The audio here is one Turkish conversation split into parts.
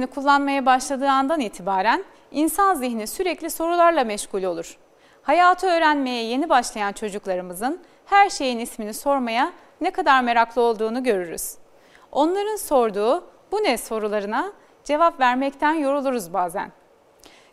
Yetisini kullanmaya başladığı andan itibaren insan zihni sürekli sorularla meşgul olur. Hayatı öğrenmeye yeni başlayan çocuklarımızın her şeyin ismini sormaya ne kadar meraklı olduğunu görürüz. Onların sorduğu bu ne sorularına cevap vermekten yoruluruz bazen.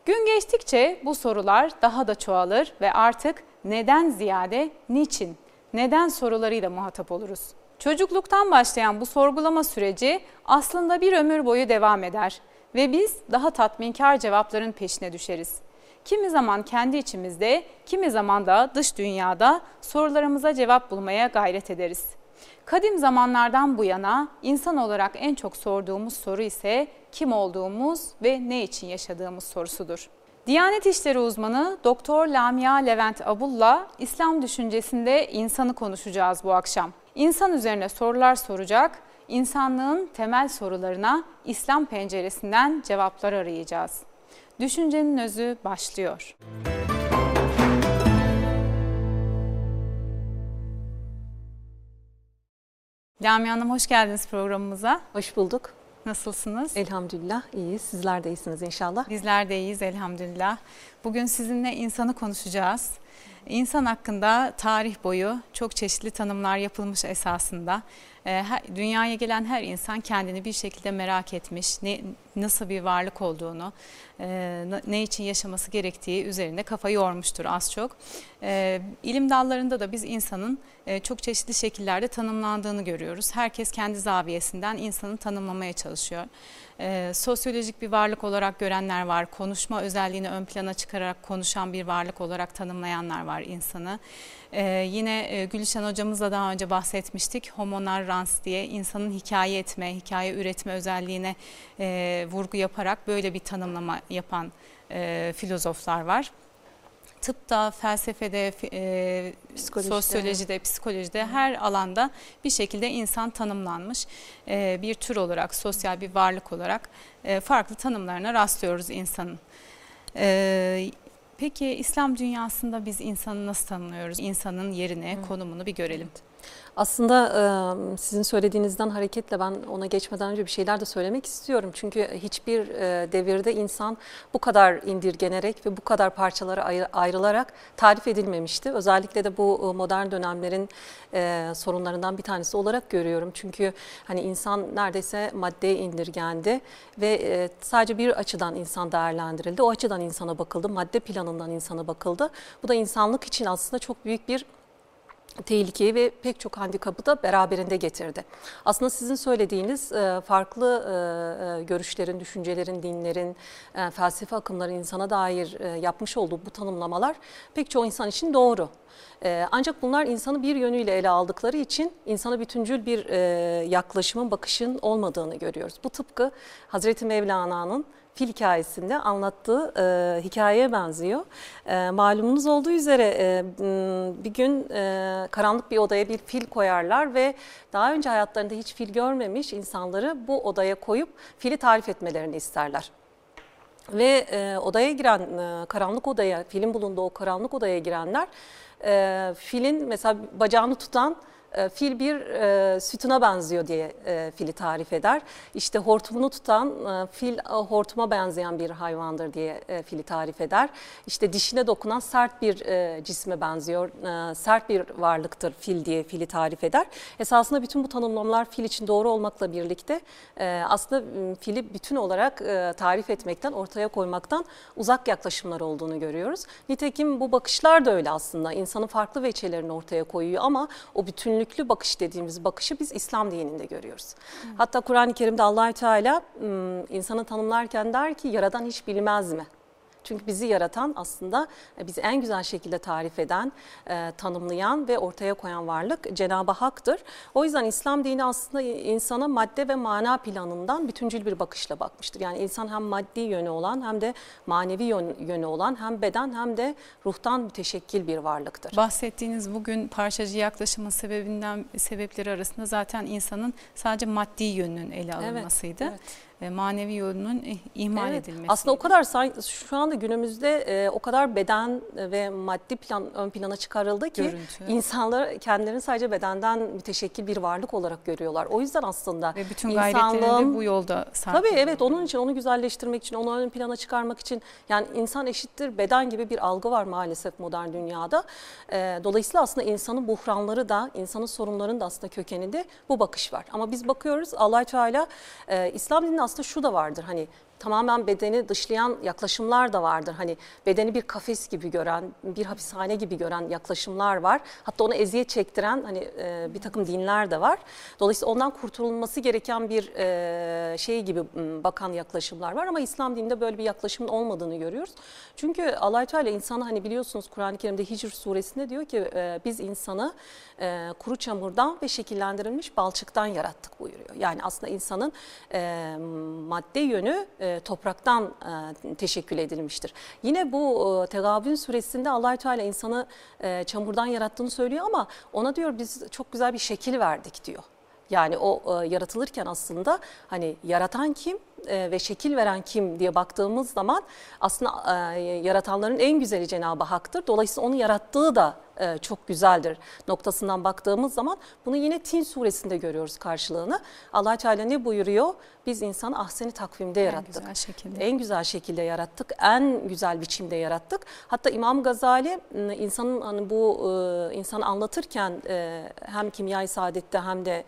Gün geçtikçe bu sorular daha da çoğalır ve artık neden ziyade niçin, neden sorularıyla muhatap oluruz. Çocukluktan başlayan bu sorgulama süreci aslında bir ömür boyu devam eder ve biz daha tatminkar cevapların peşine düşeriz. Kimi zaman kendi içimizde, kimi zaman da dış dünyada sorularımıza cevap bulmaya gayret ederiz. Kadim zamanlardan bu yana insan olarak en çok sorduğumuz soru ise kim olduğumuz ve ne için yaşadığımız sorusudur. Diyanet İşleri uzmanı Doktor Lamia Levent Abul'la İslam düşüncesinde insanı konuşacağız bu akşam. İnsan üzerine sorular soracak, insanlığın temel sorularına İslam penceresinden cevaplar arayacağız. Düşüncenin özü başlıyor. Lamia Hanım hoş geldiniz programımıza. Hoş bulduk. Nasılsınız? Elhamdülillah iyiyiz. Sizler de iyisiniz inşallah. Bizler de iyiyiz elhamdülillah. Bugün sizinle insanı konuşacağız. İnsan hakkında tarih boyu çok çeşitli tanımlar yapılmış esasında. Ee, dünyaya gelen her insan kendini bir şekilde merak etmiş, ne, nasıl bir varlık olduğunu, e, ne için yaşaması gerektiği üzerinde kafa yormuştur az çok. E, ilim dallarında da biz insanın e, çok çeşitli şekillerde tanımlandığını görüyoruz. Herkes kendi zaviyesinden insanı tanımlamaya çalışıyor. E, sosyolojik bir varlık olarak görenler var, konuşma özelliğini ön plana çıkararak konuşan bir varlık olarak tanımlayanlar var insanı. Ee, yine e, Gülşen hocamızla daha önce bahsetmiştik. Homo narrans diye insanın hikaye etme, hikaye üretme özelliğine e, vurgu yaparak böyle bir tanımlama yapan e, filozoflar var. Tıpta, felsefede, e, psikolojide. sosyolojide, psikolojide her alanda bir şekilde insan tanımlanmış e, bir tür olarak, sosyal bir varlık olarak e, farklı tanımlarına rastlıyoruz insanın. E, Peki İslam dünyasında biz insanı nasıl tanımlıyoruz? İnsanın yerini, konumunu bir görelim. Evet. Aslında sizin söylediğinizden hareketle ben ona geçmeden önce bir şeyler de söylemek istiyorum. Çünkü hiçbir devirde insan bu kadar indirgenerek ve bu kadar parçalara ayrılarak tarif edilmemişti. Özellikle de bu modern dönemlerin sorunlarından bir tanesi olarak görüyorum. Çünkü hani insan neredeyse maddeye indirgendi ve sadece bir açıdan insan değerlendirildi. O açıdan insana bakıldı, madde planından insana bakıldı. Bu da insanlık için aslında çok büyük bir tehlikeyi ve pek çok handikapı da beraberinde getirdi. Aslında sizin söylediğiniz e, farklı e, e, görüşlerin, düşüncelerin, dinlerin, felsefe akımların insana dair yapmış olduğu bu tanımlamalar pek çoğu insan için doğru. Ancak bunlar insanı bir yönüyle ele aldıkları için insana bütüncül bir yaklaşımın, bakışın olmadığını görüyoruz. Bu tıpkı Hazreti Mevlana'nın fil hikayesinde anlattığı e, hikayeye benziyor. E, malumunuz olduğu üzere e, bir gün e, karanlık bir odaya bir fil koyarlar ve daha önce hayatlarında hiç fil görmemiş insanları bu odaya koyup fili tarif etmelerini isterler. Ve e, odaya giren, e, karanlık odaya, filin bulunduğu o karanlık odaya girenler, e, filin mesela bacağını tutan e, fil bir e, sütuna benziyor diye e, fili tarif eder. İşte hortumunu tutan e, fil e, hortuma benzeyen bir hayvandır diye e, fili tarif eder. İşte dişine dokunan sert bir e, cisme benziyor, e, sert bir varlıktır fil diye fili tarif eder. Esasında bütün bu tanımlamalar fil için doğru olmakla birlikte e, aslında fili bütün olarak e, tarif etmekten, ortaya koymaktan uzak yaklaşımlar olduğunu görüyoruz. Nitekim bu bakışlar da öyle aslında. İnsanın farklı veçelerini ortaya koyuyor ama o bütünlük bütünlüklü bakış dediğimiz bakışı biz İslam dininde görüyoruz. Hı. Hatta Kur'an-ı Kerim'de Allahü Teala insanı tanımlarken der ki yaradan hiç bilmez mi? Çünkü bizi yaratan aslında e, bizi en güzel şekilde tarif eden, e, tanımlayan ve ortaya koyan varlık Cenab-ı Hak'tır. O yüzden İslam dini aslında insana madde ve mana planından bütüncül bir bakışla bakmıştır. Yani insan hem maddi yönü olan hem de manevi yönü olan hem beden hem de ruhtan müteşekkil bir varlıktır. Bahsettiğiniz bugün parçacı yaklaşımın sebebinden sebepleri arasında zaten insanın sadece maddi yönünün ele alınmasıydı. Evet, evet. E, manevi yönünün ihmal evet, edilmesi. Aslında o kadar şu anda günümüzde e, o kadar beden ve maddi plan ön plana çıkarıldı ki Görüntü. insanlar kendilerini sadece bedenden müteşekkil bir varlık olarak görüyorlar. O yüzden aslında ve bütün gayretlerini bu yolda sarf Tabii evet onun için onu güzelleştirmek için, onu ön plana çıkarmak için yani insan eşittir beden gibi bir algı var maalesef modern dünyada. E, dolayısıyla aslında insanın buhranları da, insanın sorunlarının da aslında kökeninde bu bakış var. Ama biz bakıyoruz Allah Teala İslam dininde aslında şu da vardır hani tamamen bedeni dışlayan yaklaşımlar da vardır. Hani bedeni bir kafes gibi gören, bir hapishane gibi gören yaklaşımlar var. Hatta onu eziyet çektiren hani e, bir takım dinler de var. Dolayısıyla ondan kurtulması gereken bir e, şey gibi bakan yaklaşımlar var ama İslam dininde böyle bir yaklaşımın olmadığını görüyoruz. Çünkü Allah Teala insanı hani biliyorsunuz Kur'an-ı Kerim'de Hicr suresinde diyor ki e, biz insanı e, kuru çamurdan ve şekillendirilmiş balçıktan yarattık buyuruyor. Yani aslında insanın e, madde yönü e, topraktan e, teşekkül edilmiştir. Yine bu e, Tegabün suresinde allah Teala insanı e, çamurdan yarattığını söylüyor ama ona diyor biz çok güzel bir şekil verdik diyor. Yani o e, yaratılırken aslında hani yaratan kim e, ve şekil veren kim diye baktığımız zaman aslında e, yaratanların en güzeli Cenab-ı Hak'tır. Dolayısıyla onu yarattığı da e, çok güzeldir noktasından baktığımız zaman bunu yine Tin suresinde görüyoruz karşılığını. allah Teala ne buyuruyor? Biz insanı ahseni takvimde yarattık. En güzel şekilde. En güzel şekilde yarattık. En güzel biçimde yarattık. Hatta İmam Gazali insanın hani bu e, insanı anlatırken e, hem Kimya-i Saadet'te hem de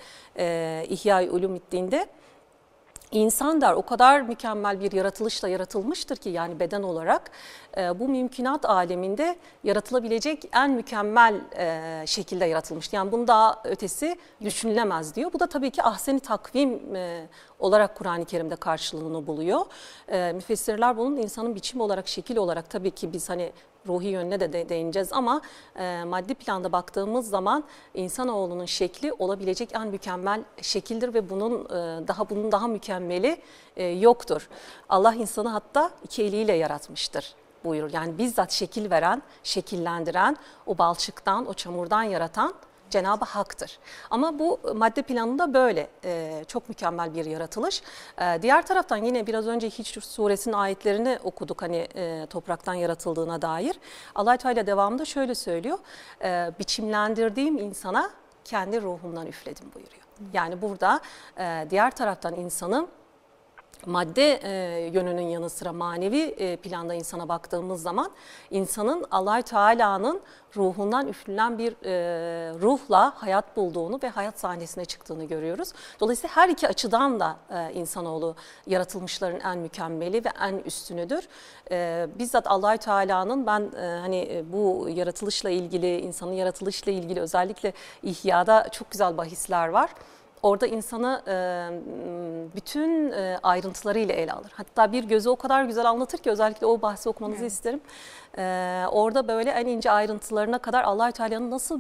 İhya-i Ulumiddin'de İnsan der o kadar mükemmel bir yaratılışla yaratılmıştır ki yani beden olarak e, bu mümkünat aleminde yaratılabilecek en mükemmel e, şekilde yaratılmıştır. Yani bunun daha ötesi düşünülemez diyor. Bu da tabii ki ahseni takvim e, olarak Kur'an-ı Kerim'de karşılığını buluyor. Müfessirler bunun insanın biçim olarak, şekil olarak tabii ki biz hani ruhi yönüne de, de değineceğiz ama e, maddi planda baktığımız zaman insanoğlunun şekli olabilecek en mükemmel şekildir ve bunun e, daha bunun daha mükemmeli e, yoktur. Allah insanı hatta iki eliyle yaratmıştır buyurur. Yani bizzat şekil veren, şekillendiren, o balçıktan, o çamurdan yaratan Cenab-ı Hak'tır. Ama bu madde planında böyle e, çok mükemmel bir yaratılış. E, diğer taraftan yine biraz önce Hicr suresinin ayetlerini okuduk hani e, topraktan yaratıldığına dair. Allah Teala devamında şöyle söylüyor. E, biçimlendirdiğim insana kendi ruhumdan üfledim buyuruyor. Yani burada e, diğer taraftan insanın madde e, yönünün yanı sıra manevi e, planda insana baktığımız zaman insanın Allah Teala'nın ruhundan üflülen bir e, ruhla hayat bulduğunu ve hayat sahnesine çıktığını görüyoruz. Dolayısıyla her iki açıdan da e, insanoğlu yaratılmışların en mükemmeli ve en üstünüdür. E, bizzat Allah Teala'nın ben e, hani e, bu yaratılışla ilgili, insanın yaratılışla ilgili özellikle İhya'da çok güzel bahisler var. Orada insanı e, bütün e, ayrıntılarıyla ele alır. Hatta bir gözü o kadar güzel anlatır ki özellikle o bahsi okumanızı evet. isterim. Ee, orada böyle en ince ayrıntılarına kadar allah Teala'nın nasıl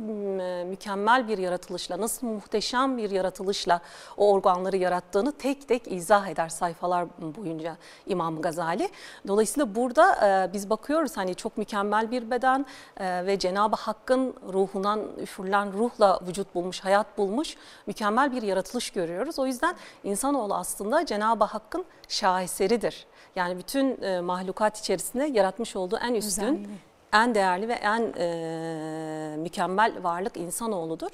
mükemmel bir yaratılışla, nasıl muhteşem bir yaratılışla o organları yarattığını tek tek izah eder sayfalar boyunca İmam Gazali. Dolayısıyla burada e, biz bakıyoruz hani çok mükemmel bir beden e, ve Cenab-ı Hakk'ın ruhundan üfürülen ruhla vücut bulmuş, hayat bulmuş mükemmel bir yaratılış görüyoruz. O yüzden insanoğlu aslında Cenab-ı Hakk'ın şaheseridir. Yani bütün e, mahlukat içerisinde yaratmış olduğu en üstün, Özelliği. en değerli ve en e, mükemmel varlık insanoğludur.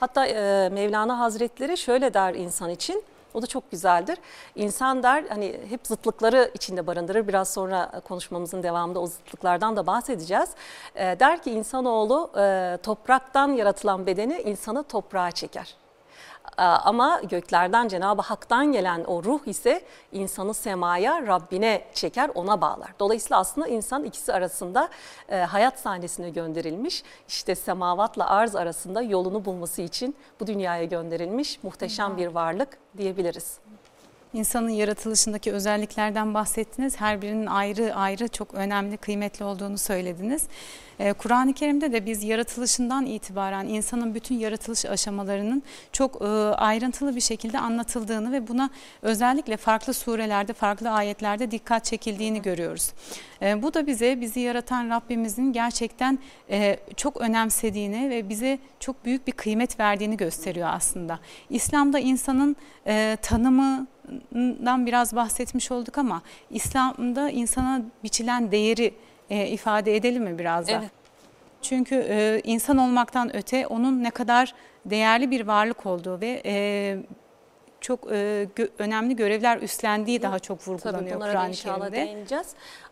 Hatta e, Mevlana Hazretleri şöyle der insan için. O da çok güzeldir. İnsan der hani hep zıtlıkları içinde barındırır. Biraz sonra konuşmamızın devamında o zıtlıklardan da bahsedeceğiz. E, der ki insanoğlu e, topraktan yaratılan bedeni insanı toprağa çeker. Ee, ama göklerden Cenab-ı Hak'tan gelen o ruh ise insanı semaya, Rabbine çeker, ona bağlar. Dolayısıyla aslında insan ikisi arasında e, hayat sahnesine gönderilmiş. İşte semavatla arz arasında yolunu bulması için bu dünyaya gönderilmiş muhteşem bir varlık diyebiliriz. İnsanın yaratılışındaki özelliklerden bahsettiniz. Her birinin ayrı ayrı çok önemli, kıymetli olduğunu söylediniz. Ee, Kur'an-ı Kerim'de de biz yaratılışından itibaren insanın bütün yaratılış aşamalarının çok e, ayrıntılı bir şekilde anlatıldığını ve buna özellikle farklı surelerde, farklı ayetlerde dikkat çekildiğini görüyoruz. Ee, bu da bize bizi yaratan Rabbimizin gerçekten e, çok önemsediğini ve bize çok büyük bir kıymet verdiğini gösteriyor aslında. İslam'da insanın e, tanımı, İslam'dan biraz bahsetmiş olduk ama İslam'da insana biçilen değeri e, ifade edelim mi biraz da? Evet. Çünkü e, insan olmaktan öte onun ne kadar değerli bir varlık olduğu ve e, çok e, gö- önemli görevler üstlendiği daha çok vurgulanıyor Kur'an-ı inşallah Kerim'de. değineceğiz.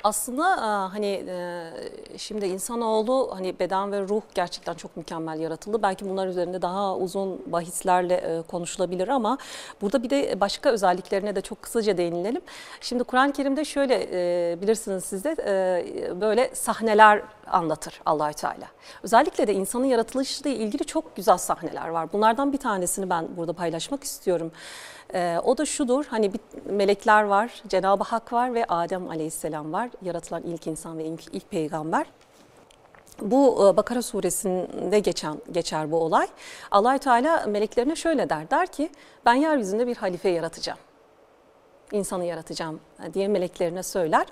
Aslında e, hani e, şimdi insanoğlu hani beden ve ruh gerçekten çok mükemmel yaratıldı. Belki bunlar üzerinde daha uzun bahislerle e, konuşulabilir ama burada bir de başka özelliklerine de çok kısaca değinelim. Şimdi Kur'an-ı Kerim'de şöyle bilirsiniz siz de böyle sahneler anlatır Allahü Teala. Özellikle de insanın yaratılışıyla ilgili çok güzel sahneler var. Bunlardan bir tanesini ben burada paylaşmak istiyorum. Ee, o da şudur, hani bir melekler var, Cenab-ı Hak var ve Adem Aleyhisselam var. Yaratılan ilk insan ve ilk, ilk peygamber. Bu e, Bakara suresinde geçen geçer bu olay. Allahü Teala meleklerine şöyle der, der ki ben yeryüzünde bir halife yaratacağım. İnsanı yaratacağım diye meleklerine söyler.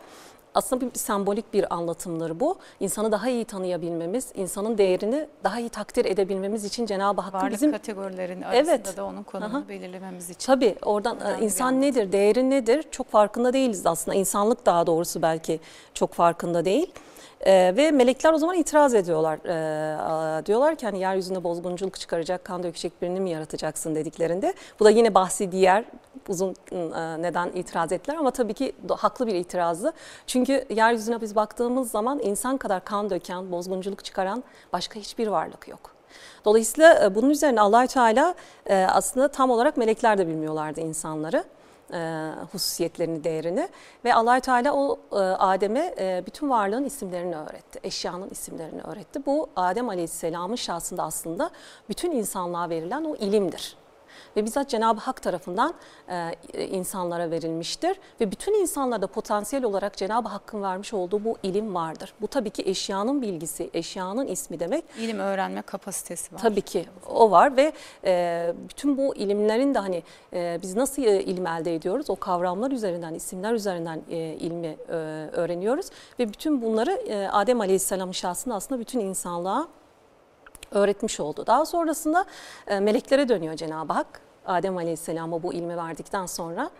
Aslında bir, sembolik bir anlatımdır bu. İnsanı daha iyi tanıyabilmemiz, insanın değerini daha iyi takdir edebilmemiz için Cenab-ı Hakk'ın Varlık bizim kategorilerinin arasında Evet. da onun konumunu Aha. belirlememiz için. Tabii oradan Önemli bir insan nedir, değeri nedir çok farkında değiliz aslında. İnsanlık daha doğrusu belki çok farkında değil. Ee, ve melekler o zaman itiraz ediyorlar. Aa, diyorlar ki hani yeryüzünde bozgunculuk çıkaracak, kan dökecek birini mi yaratacaksın dediklerinde. Bu da yine bahsi diğer uzun ıı, neden itiraz ettiler ama tabii ki haklı bir itirazı. Çünkü yeryüzüne biz baktığımız zaman insan kadar kan döken, bozgunculuk çıkaran başka hiçbir varlık yok. Dolayısıyla e, bunun üzerine Allahü Teala e, aslında tam olarak melekler de bilmiyorlardı insanları e, hususiyetlerini, değerini ve Allahü Teala o e, Adem'e e, bütün varlığın isimlerini öğretti, eşyanın isimlerini öğretti. Bu Adem Aleyhisselam'ın şahsında aslında bütün insanlığa verilen o ilimdir. Ve bizzat Cenab-ı Hak tarafından e, insanlara verilmiştir. Ve bütün insanlarda potansiyel olarak Cenab-ı Hakk'ın vermiş olduğu bu ilim vardır. Bu tabii ki eşyanın bilgisi, eşyanın ismi demek. İlim öğrenme kapasitesi var. Tabii ki o var ve e, bütün bu ilimlerin de hani e, biz nasıl e, ilim elde ediyoruz? O kavramlar üzerinden, isimler üzerinden e, ilmi e, öğreniyoruz ve bütün bunları e, Adem Aleyhisselam'ın şahsında aslında bütün insanlığa öğretmiş oldu. Daha sonrasında e, meleklere dönüyor Cenab-ı Hak. Adem Aleyhisselam'a bu ilmi verdikten sonra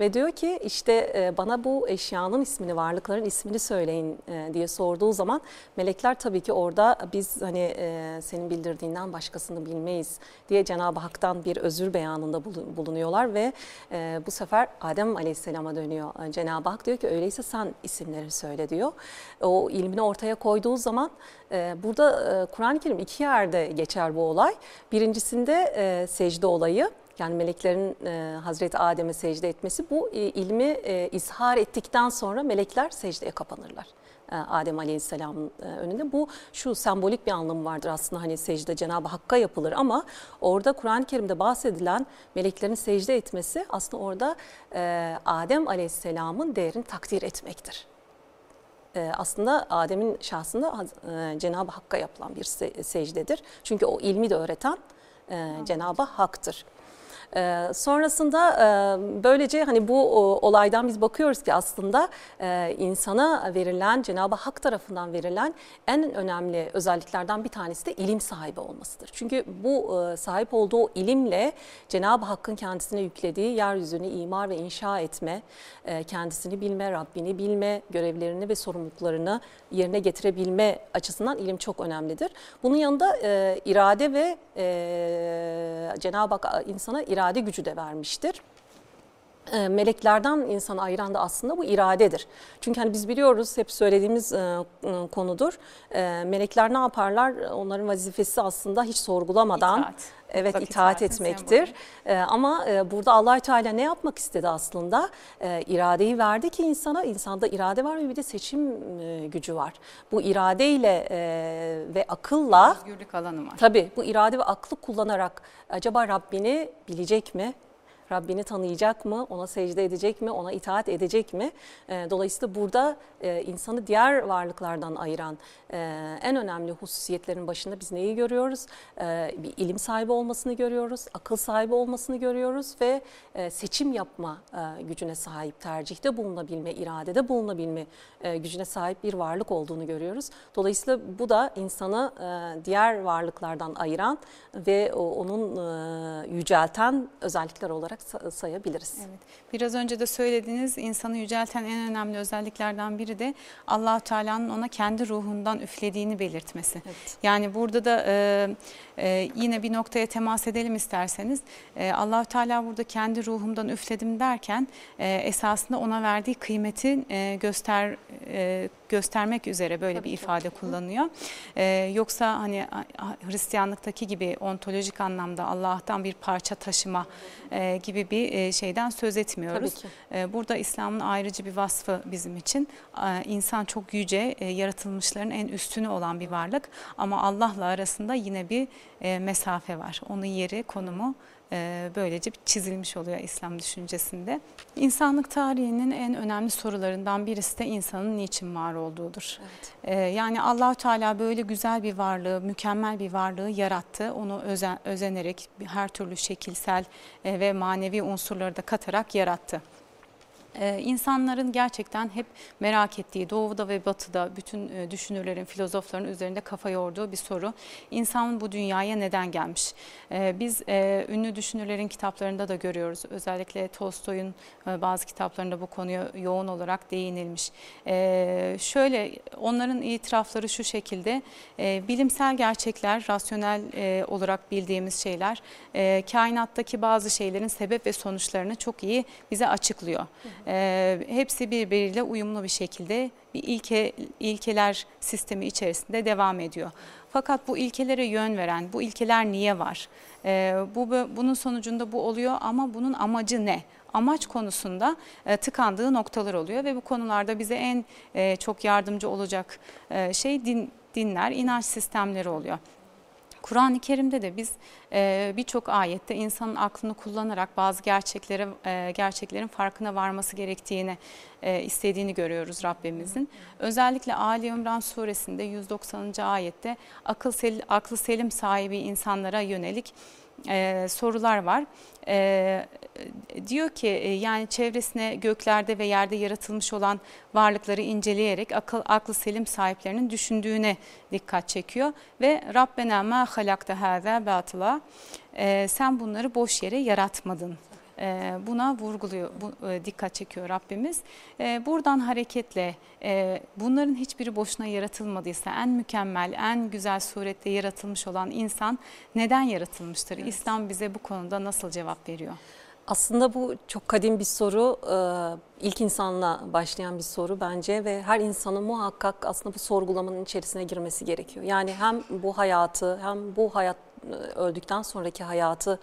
ve diyor ki işte e, bana bu eşyanın ismini, varlıkların ismini söyleyin e, diye sorduğu zaman melekler tabii ki orada biz hani e, senin bildirdiğinden başkasını bilmeyiz diye Cenab-ı Hak'tan bir özür beyanında bulu- bulunuyorlar ve bu sefer Adem Aleyhisselam'a dönüyor. Cenab-ı Hak diyor ki öyleyse sen isimleri söyle diyor. O ilmini ortaya koyduğu zaman burada Kur'an-ı Kerim iki yerde geçer bu olay. Birincisinde e, secde olayı. Yani meleklerin e, Hazreti Adem'e secde etmesi bu e, ilmi e, izhar ettikten sonra melekler secdeye kapanırlar. E, Adem Aleyhisselam'ın e, önünde. Bu şu sembolik bir anlamı vardır aslında hani secde Cenab-ı Hakk'a yapılır ama orada Kur'an-ı Kerim'de bahsedilen meleklerin secde etmesi aslında orada e, Adem Aleyhisselam'ın değerini takdir etmektir. E, aslında Adem'in şahsında e, Cenab-ı Hakk'a yapılan bir se- secdedir. Çünkü o ilmi de öğreten e, Cenab-ı Hak'tır. Ee, sonrasında e, böylece hani bu olaydan biz bakıyoruz ki aslında e, insana verilen Cenab-ı Hak tarafından verilen en önemli özelliklerden bir tanesi de ilim sahibi olmasıdır. Çünkü bu e, sahip olduğu ilimle Cenab-ı Hakk'ın kendisine yüklediği yeryüzünü imar ve inşa etme, kendisini bilme, Rabbini bilme, görevlerini ve sorumluluklarını yerine getirebilme açısından ilim çok önemlidir. Bunun yanında irade ve Cenab-ı Hak insana irade gücü de vermiştir. E, meleklerden insanı ayıran da aslında bu iradedir. Çünkü hani biz biliyoruz hep söylediğimiz e, konudur. E, melekler ne yaparlar? Onların vazifesi aslında hiç sorgulamadan İtaat. evet Mutlak itaat etmektir. E, ama e, burada Allahü Teala ne yapmak istedi aslında? E, iradeyi verdi ki insana insanda irade var ve bir de seçim e, gücü var. Bu iradeyle e, ve akılla Özgürlük alanı var. Tabii bu irade ve aklı kullanarak acaba Rabbini bilecek mi? Rabbini tanıyacak mı? Ona secde edecek mi? Ona itaat edecek mi? E, dolayısıyla burada e, insanı diğer varlıklardan ayıran e, en önemli hususiyetlerin başında biz neyi görüyoruz? E, bir ilim sahibi olmasını görüyoruz, akıl sahibi olmasını görüyoruz ve seçim yapma gücüne sahip, tercihte bulunabilme, iradede bulunabilme gücüne sahip bir varlık olduğunu görüyoruz. Dolayısıyla bu da insanı diğer varlıklardan ayıran ve onun yücelten özellikler olarak olarak sayabiliriz. Evet. Biraz önce de söylediğiniz insanı yücelten en önemli özelliklerden biri de allah Teala'nın ona kendi ruhundan üflediğini belirtmesi. Evet. Yani burada da e, e, yine bir noktaya temas edelim isterseniz. E, allah Teala burada kendi ruhumdan üfledim derken e, esasında ona verdiği kıymeti e, göster e, göstermek üzere böyle Tabii bir ifade çok. kullanıyor. Ee, yoksa hani Hristiyanlıktaki gibi ontolojik anlamda Allah'tan bir parça taşıma e, gibi bir e, şeyden söz etmiyoruz. E, burada İslam'ın ayrıcı bir vasfı bizim için. E, insan çok yüce, e, yaratılmışların en üstünü olan bir varlık ama Allah'la arasında yine bir e, mesafe var. Onun yeri, konumu böylece çizilmiş oluyor İslam düşüncesinde. İnsanlık tarihinin en önemli sorularından birisi de insanın niçin var olduğudur. Evet. E, yani allah Teala böyle güzel bir varlığı, mükemmel bir varlığı yarattı. Onu özen, özenerek her türlü şekilsel e, ve manevi unsurları da katarak yarattı. Ee, insanların gerçekten hep merak ettiği doğuda ve batıda bütün e, düşünürlerin, filozofların üzerinde kafa yorduğu bir soru. İnsan bu dünyaya neden gelmiş? Ee, biz e, ünlü düşünürlerin kitaplarında da görüyoruz. Özellikle Tolstoy'un e, bazı kitaplarında bu konuya yoğun olarak değinilmiş. Ee, şöyle onların itirafları şu şekilde e, bilimsel gerçekler, rasyonel e, olarak bildiğimiz şeyler e, kainattaki bazı şeylerin sebep ve sonuçlarını çok iyi bize açıklıyor. Hı hı. E, hepsi birbiriyle uyumlu bir şekilde bir ilke ilkeler sistemi içerisinde devam ediyor. Fakat bu ilkelere yön veren, bu ilkeler niye var? E, bu bunun sonucunda bu oluyor ama bunun amacı ne? Amaç konusunda e, tıkandığı noktalar oluyor ve bu konularda bize en e, çok yardımcı olacak e, şey din, dinler, inanç sistemleri oluyor. Kur'an-ı Kerim'de de biz e, birçok ayette insanın aklını kullanarak bazı gerçekleri e, gerçeklerin farkına varması gerektiğini e, istediğini görüyoruz Rabbimizin. Özellikle Ali İmran suresinde 190. ayette akıl sel, aklı selim sahibi insanlara yönelik e, sorular var. E, diyor ki e, yani çevresine göklerde ve yerde yaratılmış olan varlıkları inceleyerek akıl aklı selim sahiplerinin düşündüğüne dikkat çekiyor ve Rabbena ma halakta hâzâ batıla sen bunları boş yere yaratmadın buna vurguluyor, bu, e, dikkat çekiyor Rabbimiz. Ee, buradan hareketle e, bunların hiçbiri boşuna yaratılmadıysa en mükemmel, en güzel surette yaratılmış olan insan neden yaratılmıştır? Evet. İslam bize bu konuda nasıl cevap veriyor? Aslında bu çok kadim bir soru, ee, ilk insanla başlayan bir soru bence ve her insanın muhakkak aslında bu sorgulamanın içerisine girmesi gerekiyor. Yani hem bu hayatı hem bu hayat e, öldükten sonraki hayatı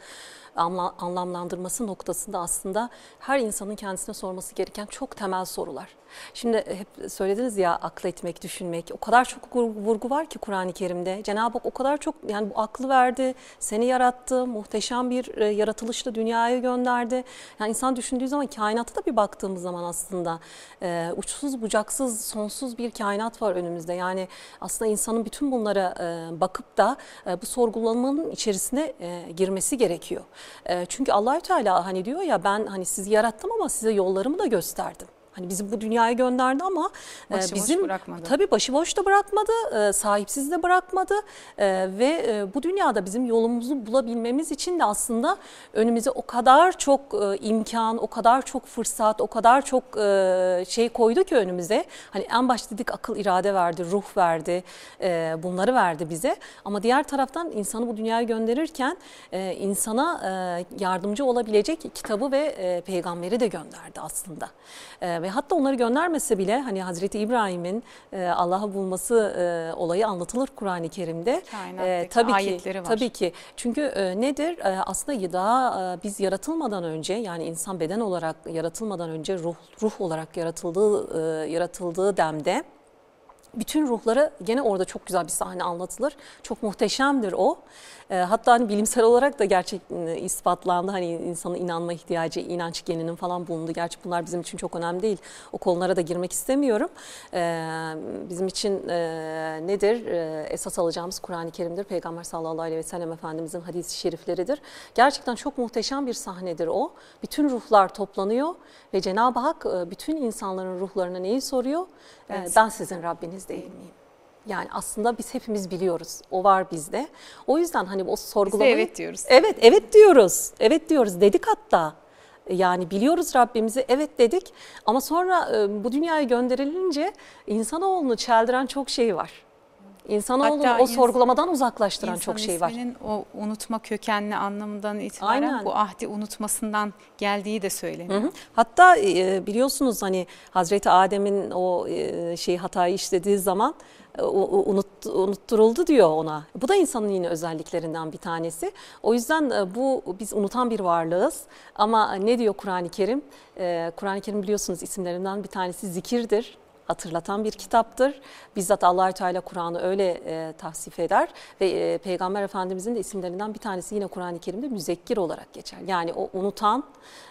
anlamlandırması noktasında aslında her insanın kendisine sorması gereken çok temel sorular. Şimdi hep söylediniz ya akıl etmek, düşünmek. O kadar çok vurgu var ki Kur'an-ı Kerim'de. Cenab-ı Hak o kadar çok yani bu aklı verdi, seni yarattı, muhteşem bir e, yaratılışla dünyaya gönderdi. Yani insan düşündüğü zaman kainata da bir baktığımız zaman aslında e, uçsuz bucaksız sonsuz bir kainat var önümüzde. Yani aslında insanın bütün bunlara e, bakıp da bu sorgulamanın içerisine girmesi gerekiyor. Çünkü Allahü Teala hani diyor ya ben hani sizi yarattım ama size yollarımı da gösterdim. Hani bizi bu dünyaya gönderdi ama e, başıboş bizim bırakmadı. tabii başıboş da bırakmadı, e, sahipsiz de bırakmadı e, ve bu dünyada bizim yolumuzu bulabilmemiz için de aslında önümüze o kadar çok imkan, o kadar çok fırsat, o kadar çok şey koydu ki önümüze. Hani en başta dedik akıl irade verdi, ruh verdi, bunları verdi bize. Ama diğer taraftan insanı bu dünyaya gönderirken insana yardımcı olabilecek kitabı ve peygamberi de gönderdi aslında ve hatta onları göndermese bile hani Hazreti İbrahim'in e, Allah'ı bulması e, olayı anlatılır Kur'an-ı Kerim'de. E, tabii ki, var. Tabii ki. Çünkü e, nedir? E, aslında daha e, biz yaratılmadan önce yani insan beden olarak yaratılmadan önce ruh ruh olarak yaratıldığı e, yaratıldığı demde bütün ruhları gene orada çok güzel bir sahne anlatılır. Çok muhteşemdir o. E, hatta hani bilimsel olarak da gerçek e, ispatlandı. Hani insanın inanma ihtiyacı, inanç geninin falan bulundu. Gerçi bunlar bizim için çok önemli değil. O konulara da girmek istemiyorum. E, bizim için e, nedir? Esas alacağımız Kur'an-ı Kerim'dir. Peygamber sallallahu aleyhi ve sellem Efendimizin hadis-i şerifleridir. Gerçekten çok muhteşem bir sahnedir o. Bütün ruhlar toplanıyor ve Cenab-ı Hak e, bütün insanların ruhlarına neyi soruyor? Evet. Ben sizin Rabbiniz değil miyim? Yani aslında biz hepimiz biliyoruz. O var bizde. O yüzden hani o sorgulamayı... Biz evet diyoruz. Evet, evet diyoruz. Evet diyoruz. Dedik hatta. Yani biliyoruz Rabbimizi evet dedik ama sonra e, bu dünyaya gönderilince insanoğlunu çeldiren çok şey var. İnsanoğlunu Hatta o ins- sorgulamadan uzaklaştıran İnsanın çok şey var. isminin o unutma kökenli anlamından itibaren Aynen. bu ahdi unutmasından geldiği de söyleniyor. Hı hı. Hatta e, biliyorsunuz hani Hazreti Adem'in o e, şey hatayı işlediği zaman e, unut, unutturuldu diyor ona. Bu da insanın yine özelliklerinden bir tanesi. O yüzden e, bu biz unutan bir varlığız. Ama ne diyor Kur'an-ı Kerim? E, Kur'an-ı Kerim biliyorsunuz isimlerinden bir tanesi zikirdir hatırlatan bir kitaptır. Bizzat Allahü Teala Kur'an'ı öyle e, tavsif eder ve e, Peygamber Efendimizin de isimlerinden bir tanesi yine Kur'an-ı Kerim'de müzekkir olarak geçer. Yani o unutan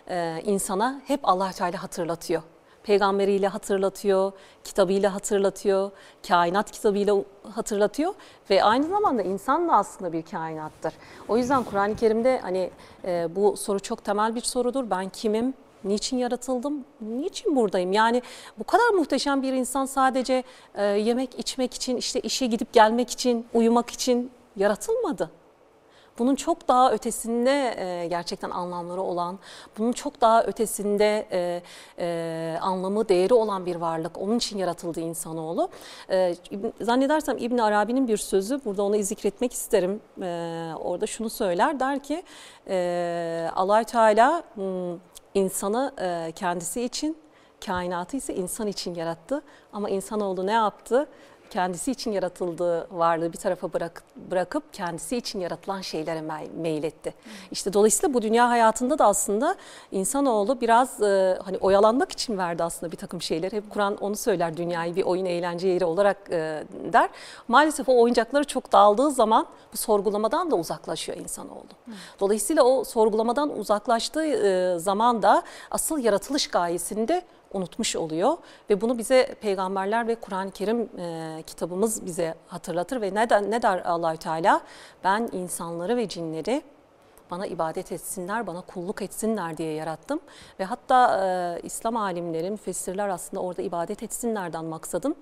e, insana hep Allahü Teala hatırlatıyor. Peygamberiyle hatırlatıyor, kitabıyla hatırlatıyor, kainat kitabıyla hatırlatıyor ve aynı zamanda insan da aslında bir kainattır. O yüzden Kur'an-ı Kerim'de hani e, bu soru çok temel bir sorudur. Ben kimim? Niçin yaratıldım? Niçin buradayım? Yani bu kadar muhteşem bir insan sadece e, yemek içmek için, işte işe gidip gelmek için, uyumak için yaratılmadı. Bunun çok daha ötesinde e, gerçekten anlamları olan, bunun çok daha ötesinde e, e, anlamı, değeri olan bir varlık. Onun için yaratıldı insanoğlu. E, zannedersem İbn Arabi'nin bir sözü, burada onu zikretmek isterim. E, orada şunu söyler, der ki e, allah Teala hmm, insanı e, kendisi için, kainatı ise insan için yarattı. Ama insanoğlu ne yaptı? Kendisi için yaratıldığı varlığı bir tarafa bırak, bırakıp kendisi için yaratılan şeylere mey- meyletti. İşte dolayısıyla bu dünya hayatında da aslında insanoğlu biraz e, hani oyalanmak için verdi aslında bir takım şeyleri. Hep Kur'an onu söyler dünyayı bir oyun eğlence yeri olarak e, der. Maalesef o oyuncakları çok dağıldığı zaman bu sorgulamadan da uzaklaşıyor insanoğlu. Dolayısıyla o sorgulamadan uzaklaştığı e, zaman da asıl yaratılış gayesini de unutmuş oluyor ve bunu bize peygamberler ve Kur'an-ı Kerim e, kitabımız bize hatırlatır ve ne ne der Allahü Teala? Ben insanları ve cinleri bana ibadet etsinler, bana kulluk etsinler diye yarattım. Ve hatta e, İslam alimleri, müfessirler aslında orada ibadet etsinlerden maksadım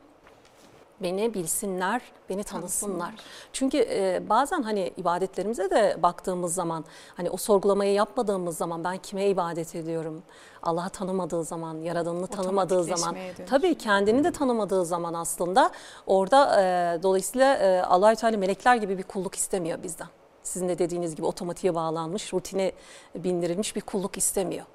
beni bilsinler, beni tanısınlar. Çünkü e, bazen hani ibadetlerimize de baktığımız zaman hani o sorgulamayı yapmadığımız zaman ben kime ibadet ediyorum? Allah'ı tanımadığı zaman, yaradanını tanımadığı zaman, tabii kendini de tanımadığı zaman aslında orada e, dolayısıyla e, Allahü Teala melekler gibi bir kulluk istemiyor bizden. Sizin de dediğiniz gibi otomatiğe bağlanmış, rutine bindirilmiş bir kulluk istemiyor.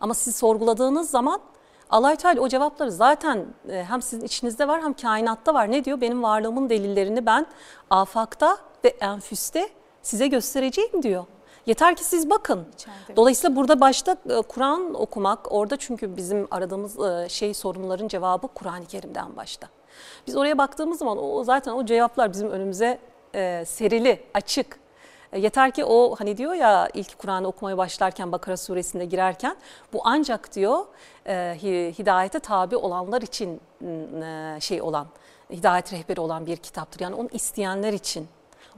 Ama siz sorguladığınız zaman allah Teala o cevapları zaten e, hem sizin içinizde var hem kainatta var. Ne diyor? Benim varlığımın delillerini ben afakta ve enfüste size göstereceğim diyor. Yeter ki siz bakın. İçeride. Dolayısıyla burada başta e, Kur'an okumak, orada çünkü bizim aradığımız e, şey sorunların cevabı Kur'an-ı Kerim'den başta. Biz oraya baktığımız zaman o zaten o cevaplar bizim önümüze serili, açık. E, Yeter ki o hani diyor ya ilk Kur'an'ı okumaya başlarken Bakara suresinde girerken bu ancak diyor e, hi- hidayete tabi olanlar için e, şey olan hidayet rehberi olan bir kitaptır. Yani onu isteyenler için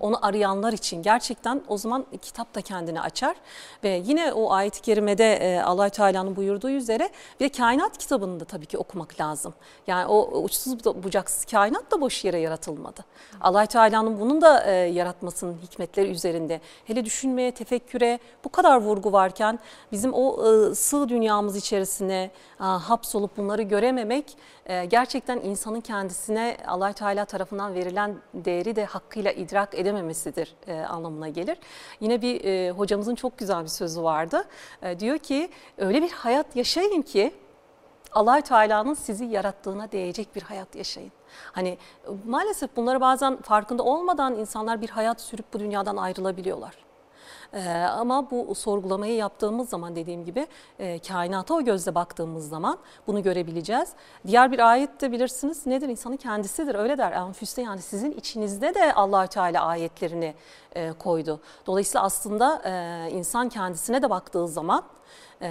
onu arayanlar için gerçekten o zaman kitap da kendini açar ve yine o ayet-i kerimede e, Allah Teala'nın buyurduğu üzere bir kainat kitabını da tabii ki okumak lazım. Yani o uçsuz bucaksız kainat da boş yere yaratılmadı. Allah Teala'nın bunun da e, yaratmasının hikmetleri üzerinde hele düşünmeye, tefekküre bu kadar vurgu varken bizim o e, sığ dünyamız içerisine hapsolup bunları görememek e, gerçekten insanın kendisine Allah Teala tarafından verilen değeri de hakkıyla idrak edememesidir e, anlamına gelir. Yine bir e, hocamızın çok güzel bir sözü vardı. E, diyor ki öyle bir hayat yaşayın ki Allah Teala'nın sizi yarattığına değecek bir hayat yaşayın. Hani e, maalesef bunları bazen farkında olmadan insanlar bir hayat sürüp bu dünyadan ayrılabiliyorlar. Ee, ama bu sorgulamayı yaptığımız zaman dediğim gibi e, kainata o gözle baktığımız zaman bunu görebileceğiz. Diğer bir ayet de bilirsiniz nedir? İnsanın kendisidir öyle der. Enfüste yani sizin içinizde de allah Teala ayetlerini e, koydu. Dolayısıyla aslında e, insan kendisine de baktığı zaman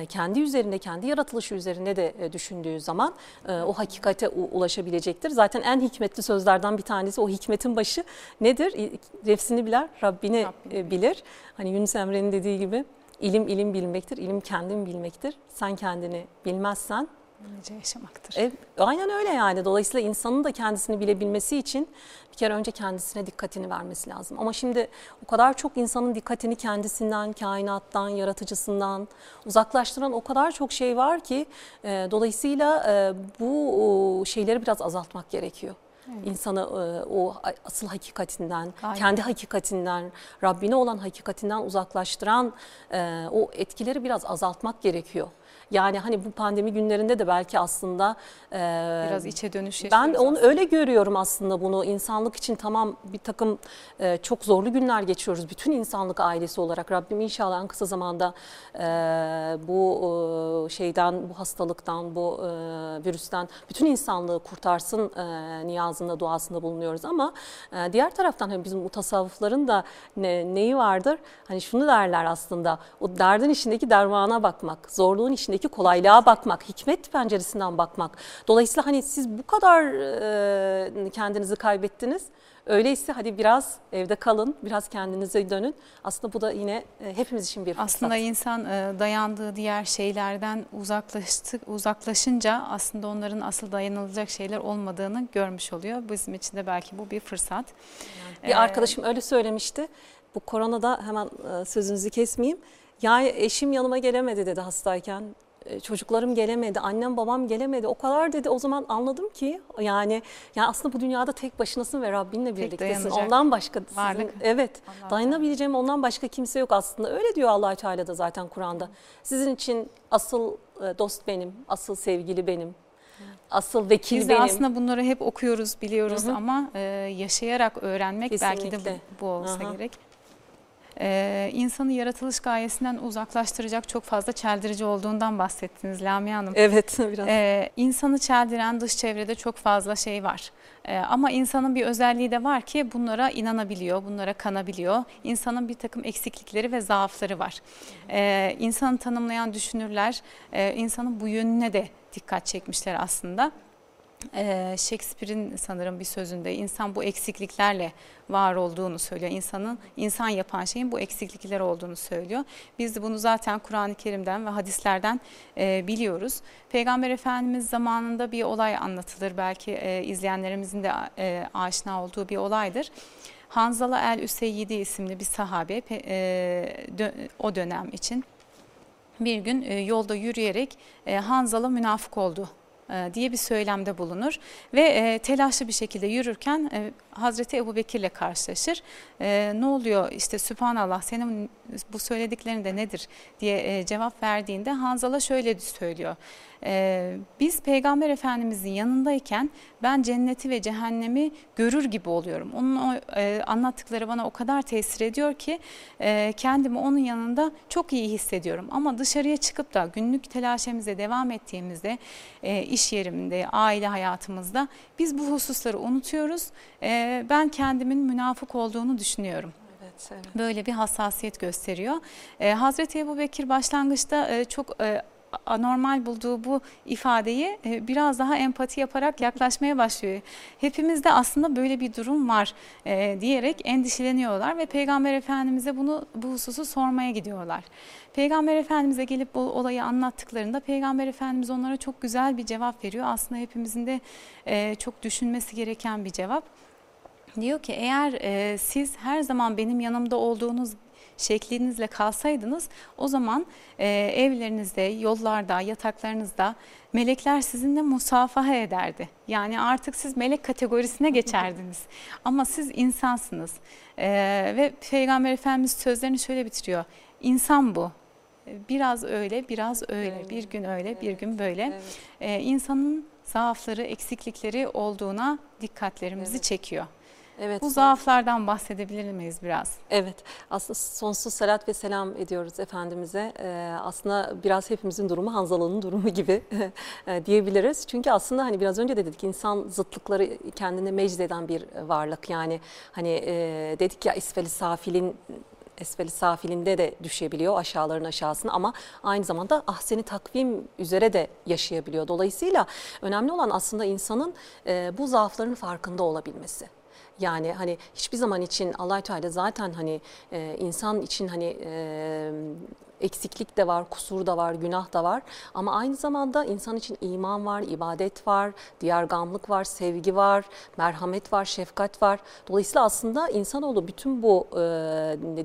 kendi üzerinde, kendi yaratılışı üzerinde de e, düşündüğü zaman e, o hakikate ulaşabilecektir. Zaten en hikmetli sözlerden bir tanesi o hikmetin başı nedir? Nefsini bilen Rabbini Rabbini e, bilir. Hani Yunus Emre'nin dediği gibi ilim ilim bilmektir, ilim kendin bilmektir. Sen kendini bilmezsen Böylece yaşamaktır. E, aynen öyle yani. Dolayısıyla insanın da kendisini bilebilmesi için bir kere önce kendisine dikkatini vermesi lazım. Ama şimdi o kadar çok insanın dikkatini kendisinden, kainattan, yaratıcısından uzaklaştıran o kadar çok şey var ki e, dolayısıyla e, bu şeyleri biraz azaltmak gerekiyor. İnsanı e, o asıl hakikatinden, Gayet. kendi hakikatinden, Rabbine olan hakikatinden uzaklaştıran e, o etkileri biraz azaltmak gerekiyor. Yani hani bu pandemi günlerinde de belki aslında e, Biraz içe dönüş ben onu aslında. öyle görüyorum aslında bunu. İnsanlık için tamam bir takım e, çok zorlu günler geçiyoruz. Bütün insanlık ailesi olarak Rabbim inşallah en kısa zamanda e, bu e, şeyden, bu hastalıktan, bu e, virüsten bütün insanlığı kurtarsın e, niyazında, duasında bulunuyoruz. Ama e, diğer taraftan hani bizim mutasavvıfların da ne, neyi vardır? Hani şunu derler aslında. O derdin içindeki dermana bakmak, zorluğun içindeki kolaylığa bakmak, hikmet penceresinden bakmak. Dolayısıyla hani siz bu kadar e, kendinizi kaybettiniz. Öyleyse hadi biraz evde kalın, biraz kendinize dönün. Aslında bu da yine hepimiz için bir fırsat. Aslında insan dayandığı diğer şeylerden uzaklaştı, uzaklaşınca aslında onların asıl dayanılacak şeyler olmadığını görmüş oluyor. Bizim için de belki bu bir fırsat. Bir Ee, arkadaşım öyle söylemişti. Bu koronada hemen sözünüzü kesmeyeyim. Ya eşim yanıma gelemedi dedi hastayken. E, Çocuklarım gelemedi, annem babam gelemedi. O kadar dedi o zaman anladım ki yani yani aslında bu dünyada tek başınasın ve Rabbinle birliktesin. Ondan başka sizin- varlık evet Allah dayanabileceğim ondan başka kimse yok aslında. Öyle diyor Allah Teala da zaten Kur'an'da. Sizin için asıl e, dost benim, asıl sevgili benim. Asıl vekil Biz de benim. aslında bunları hep okuyoruz, biliyoruz Hı hı. ama e, yaşayarak öğrenmek belki de Kesinlikle. bu, bu olsa Aha. gerek. E, insanı yaratılış gayesinden uzaklaştıracak çok fazla çeldirici olduğundan bahsettiniz Lamia Hanım. Evet biraz. Ee, insanı çeldiren dış çevrede çok fazla şey var. Ee, ama insanın bir özelliği de var ki bunlara inanabiliyor, bunlara kanabiliyor. İnsanın bir takım eksiklikleri ve zaafları var. Ee, insanı tanımlayan düşünürler e, insanın bu yönüne de dikkat çekmişler aslında. Ee, Shakespeare'in sanırım bir sözünde insan bu eksikliklerle var olduğunu söylüyor. İnsanın insan yapan şeyin bu eksiklikler olduğunu söylüyor. Biz de bunu zaten Kur'an-ı Kerim'den ve hadislerden e, biliyoruz. Peygamber Efendimiz zamanında bir olay anlatılır. Belki e, izleyenlerimizin de e, aşina olduğu bir olaydır. Hanzala el-Üseyyidi isimli bir sahabe e, o dönem için bir gün e, yolda yürüyerek e, Hanzala münafık oldu diye bir söylemde bulunur ve e, telaşlı bir şekilde yürürken e, Hazreti Ebu Bekir'le karşılaşır. E, ne oluyor işte Sübhanallah senin bu söylediklerin de nedir diye e, cevap verdiğinde Hanzala şöyle söylüyor. E, biz Peygamber Efendimizin yanındayken ben cenneti ve cehennemi görür gibi oluyorum. Onun o e, anlattıkları bana o kadar tesir ediyor ki e, kendimi onun yanında çok iyi hissediyorum. Ama dışarıya çıkıp da günlük telaşemize devam ettiğimizde e, iş yerimde, aile hayatımızda biz bu hususları unutuyoruz. E, ben kendimin münafık olduğunu düşünüyorum. Evet, evet. Böyle bir hassasiyet gösteriyor. E, Hazreti Ebu Bekir başlangıçta e, çok e, anormal bulduğu bu ifadeyi e, biraz daha empati yaparak yaklaşmaya başlıyor. Hepimizde aslında böyle bir durum var e, diyerek endişeleniyorlar ve Peygamber Efendimiz'e bunu bu hususu sormaya gidiyorlar. Peygamber Efendimiz'e gelip bu olayı anlattıklarında Peygamber Efendimiz onlara çok güzel bir cevap veriyor. Aslında hepimizin de e, çok düşünmesi gereken bir cevap. Diyor ki eğer e, siz her zaman benim yanımda olduğunuz şeklinizle kalsaydınız o zaman e, evlerinizde, yollarda, yataklarınızda melekler sizinle musafaha ederdi. Yani artık siz melek kategorisine geçerdiniz. Ama siz insansınız. E, ve Peygamber Efendimiz sözlerini şöyle bitiriyor. İnsan bu. Biraz öyle, biraz öyle. Bir gün öyle, bir gün böyle. Evet. E, insanın zaafları, eksiklikleri olduğuna dikkatlerimizi Evet. çekiyor. Evet. Bu zaaflardan bahsedebilir miyiz biraz? Evet, aslında sonsuz salat ve selam ediyoruz Efendimiz'e. Ee, aslında biraz hepimizin durumu Hanzala'nın durumu gibi e, diyebiliriz. Çünkü aslında hani biraz önce de dedik insan zıtlıkları kendine mecdeden bir varlık. Yani hani e, dedik ya isfeli safilin esfeli safilinde de düşebiliyor aşağıların aşağısına ama aynı zamanda ahseni takvim üzere de yaşayabiliyor. Dolayısıyla önemli olan aslında insanın e, bu zaafların farkında olabilmesi. Yani hani hiçbir zaman için allah Teala zaten hani e, insan için hani e, eksiklik de var, kusur da var, günah da var. Ama aynı zamanda insan için iman var, ibadet var, diyargamlık var, sevgi var, merhamet var, şefkat var. Dolayısıyla aslında insanoğlu bütün bu e,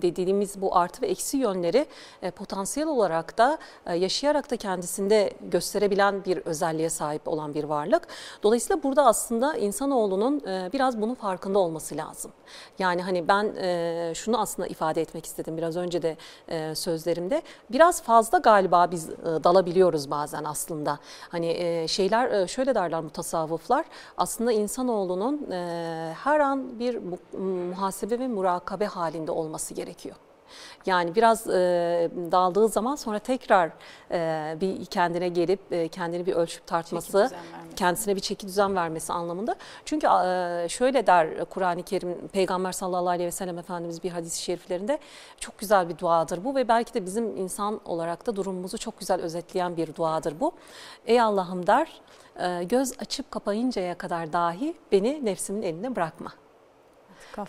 dediğimiz bu artı ve eksi yönleri e, potansiyel olarak da e, yaşayarak da kendisinde gösterebilen bir özelliğe sahip olan bir varlık. Dolayısıyla burada aslında insanoğlunun e, biraz bunun farkında olması lazım. Yani hani ben e, şunu aslında ifade etmek istedim biraz önce de e, sözlerimde. Biraz fazla galiba biz e, dalabiliyoruz bazen aslında. Hani e, şeyler e, şöyle derler mutasavvıflar. Aslında insanoğlunun her an bir mu- muhasebe ve murakabe halinde olması gerekiyor. Yani biraz e, dağıldığı zaman sonra tekrar e, bir kendine gelip e, kendini bir ölçüp tartması, kendisine bir çeki düzen vermesi anlamında. Çünkü e, şöyle der Kur'an-ı Kerim, Peygamber sallallahu aleyhi ve sellem Efendimiz bir hadis-i şeriflerinde çok güzel bir duadır bu ve belki de bizim insan olarak da durumumuzu çok güzel özetleyen bir duadır bu. Ey Allah'ım der, e, göz açıp kapayıncaya kadar dahi beni nefsimin eline bırakma.